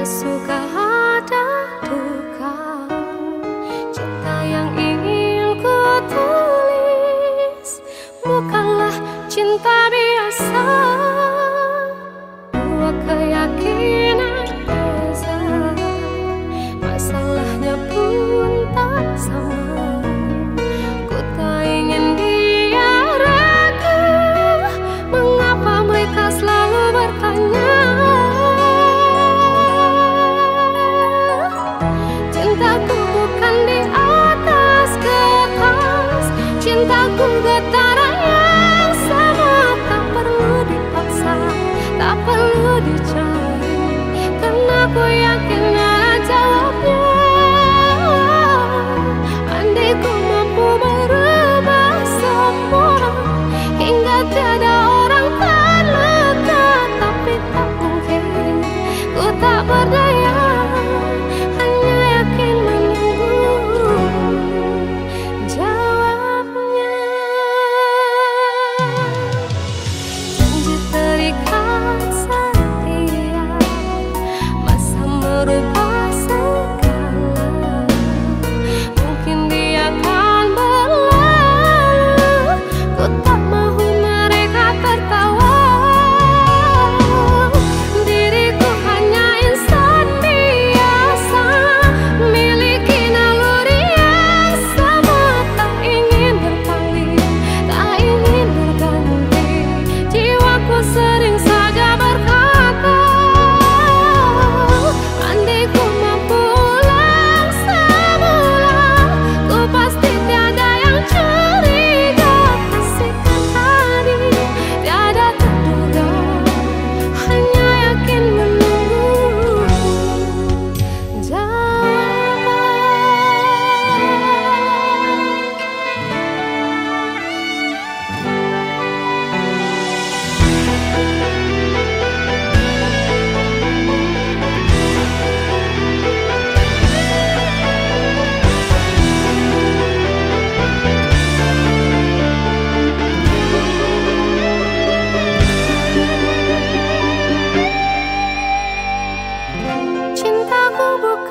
ada suka ada duka Cinta yang ingin ku tulis. Bukanlah cinta biasa 不要 but book.